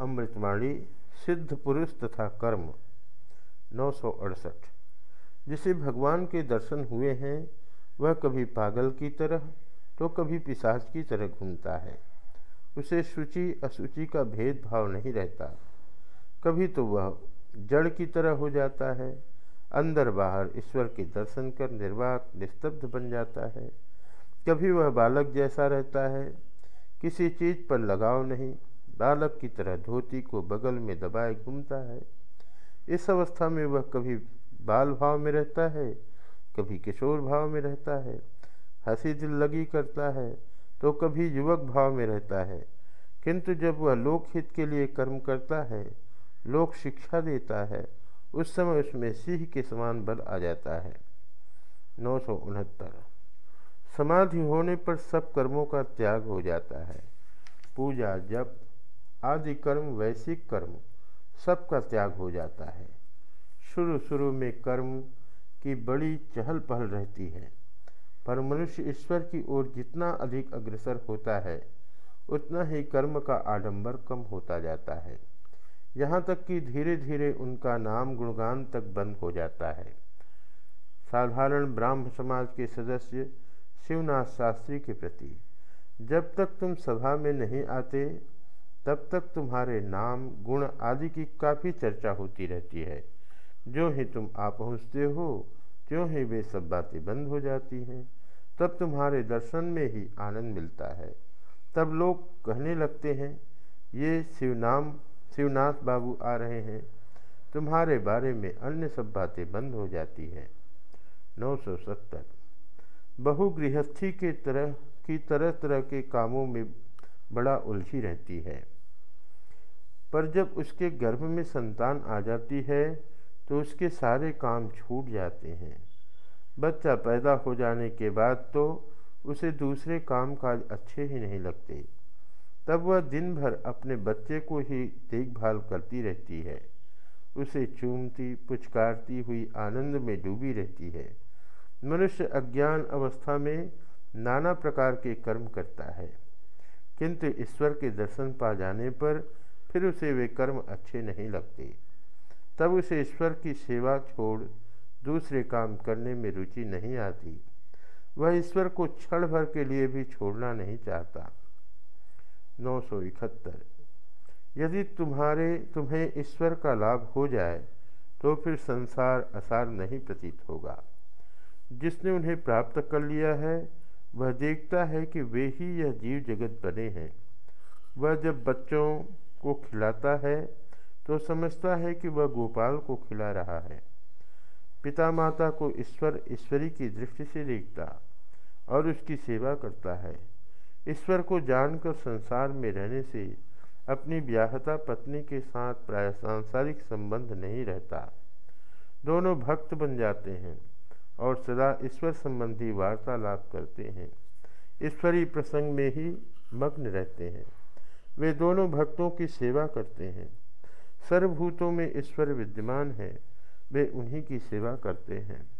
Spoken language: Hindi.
अमृतवाणी, सिद्ध पुरुष तथा कर्म, नौ सौ अड़सठ। जिसे भगवान के दर्शन हुए हैं, वह कभी पागल की तरह तो कभी पिशाच की तरह घूमता है। उसे शुचि, अशुचि का भेदभाव नहीं रहता। कभी तो वह जड़ की तरह हो जाता है, अंदर बाहर ईश्वर के दर्शन कर निर्वाक, निस्तब्ध बन जाता है। कभी वह बालक जैसा रहता है, किसी चीज़ पर लगाव नहीं। बालक की तरह धोती को बगल में दबाए घूमता है। इस अवस्था में वह कभी बाल भाव में रहता है, कभी किशोर भाव में रहता है, हँसी दिल लगी करता है तो कभी युवक भाव में रहता है। किंतु जब वह लोकहित के लिए कर्म करता है, लोक शिक्षा देता है, उस समय उसमें सिंह के समान बल आ जाता है। नौ सौ उनहत्तर। समाधि होने पर सब कर्मों का त्याग हो जाता है। पूजा जप आदि कर्म वैश्विक कर्म सबका त्याग हो जाता है। शुरू शुरू में कर्म की बड़ी चहल पहल रहती है। पर मनुष्य ईश्वर की ओर जितना अधिक अग्रसर होता है, उतना ही कर्म का आडंबर कम होता जाता है। यहाँ तक कि धीरे धीरे उनका नाम गुणगान तक बंद हो जाता है। साधारण ब्राह्म समाज के सदस्य शिवनाथ शास्त्री के प्रति, जब तक तुम सभा में नहीं आते तब तक तुम्हारे नाम, गुण आदि की काफ़ी चर्चा होती रहती है। जो ही तुम आ पहुँचते हो, त्यों ही वे सब बातें बंद हो जाती हैं। तब तुम्हारे दर्शन में ही आनंद मिलता है। तब लोग कहने लगते हैं, ये शिवनाम, शिवनाथ बाबू आ रहे हैं। तुम्हारे बारे में अन्य सब बातें बंद हो जाती हैं। नौ सौ सत्तर। बहुगृहस्थी के तरह, की तरह तरह के कामों में बड़ा उलझी रहती है। पर जब उसके गर्भ में संतान आ जाती है तो उसके सारे काम छूट जाते हैं। बच्चा पैदा हो जाने के बाद तो उसे दूसरे काम काज अच्छे ही नहीं लगते। तब वह दिन भर अपने बच्चे को ही देखभाल करती रहती है। उसे चूमती, पुचकारती हुई आनंद में डूबी रहती है। मनुष्य अज्ञान अवस्था में नाना प्रकार के कर्म करता है। किंतु ईश्वर के दर्शन पा जाने पर फिर उसे वे कर्म अच्छे नहीं लगते। तब उसे ईश्वर की सेवा छोड़ दूसरे काम करने में रुचि नहीं आती। वह ईश्वर को क्षण भर के लिए भी छोड़ना नहीं चाहता। नौ सौ इकहत्तर। यदि तुम्हारे, तुम्हें ईश्वर का लाभ हो जाए तो फिर संसार असार नहीं प्रतीत होगा। जिसने उन्हें प्राप्त कर लिया है, वह देखता है कि वे ही यह जीव जगत बने हैं। वह जब बच्चों को खिलाता है तो समझता है कि वह गोपाल को खिला रहा है। पिता माता को ईश्वर, ईश्वरी की दृष्टि से देखता और उसकी सेवा करता है। ईश्वर को जानकर संसार में रहने से अपनी ब्याहता पत्नी के साथ प्राय सांसारिक संबंध नहीं रहता। दोनों भक्त बन जाते हैं और सदा ईश्वर संबंधी वार्तालाप करते हैं। ईश्वरी प्रसंग में ही मग्न रहते हैं। वे दोनों भक्तों की सेवा करते हैं। सर्वभूतों में ईश्वर विद्यमान है, वे उन्हीं की सेवा करते हैं।